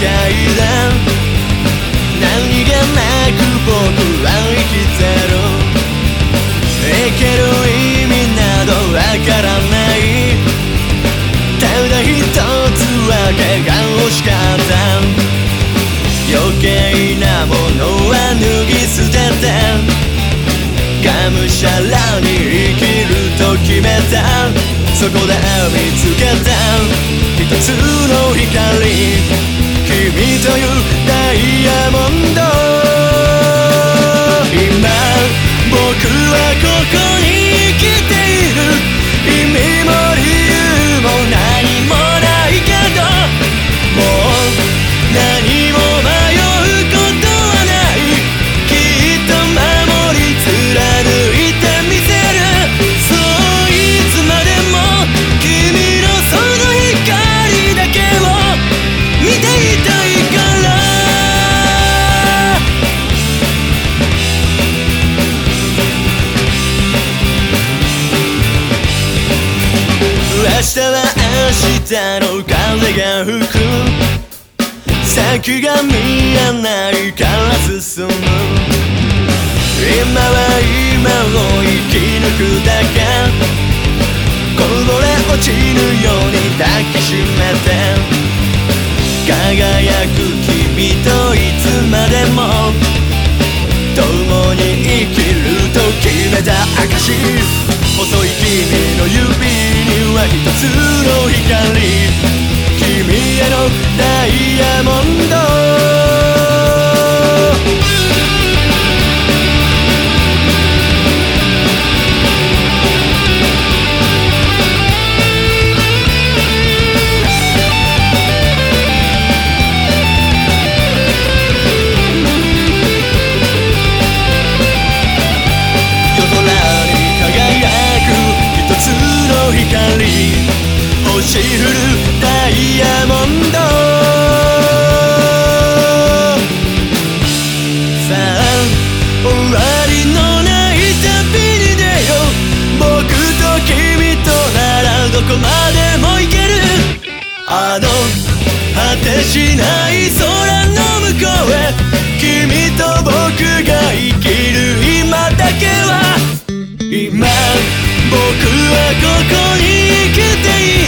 界で何気なく僕は生きてる。生ける意味などわからない。ただ一つわけが欲しかった。余計なものは脱ぎ捨てて。がむしゃらに生きると決めた。そこで見つけた。一つの光。君というダイヤモンド。今僕はここ。に日は明日の風が吹く。先が見えないから進む。今は今を生き抜くだけ。こぼれ落ちぬように抱きしめて。輝く君といつまでも。共に生きると決めた証細い君の指。は一つの光。君へのダイヤモンド。ダイヤモンド。さあ終わりのない旅に出よう。僕と君とならどこまでも行ける。あの果てしない空の向こうへ。君と僕が生きる今だけは。今僕はここに生きている。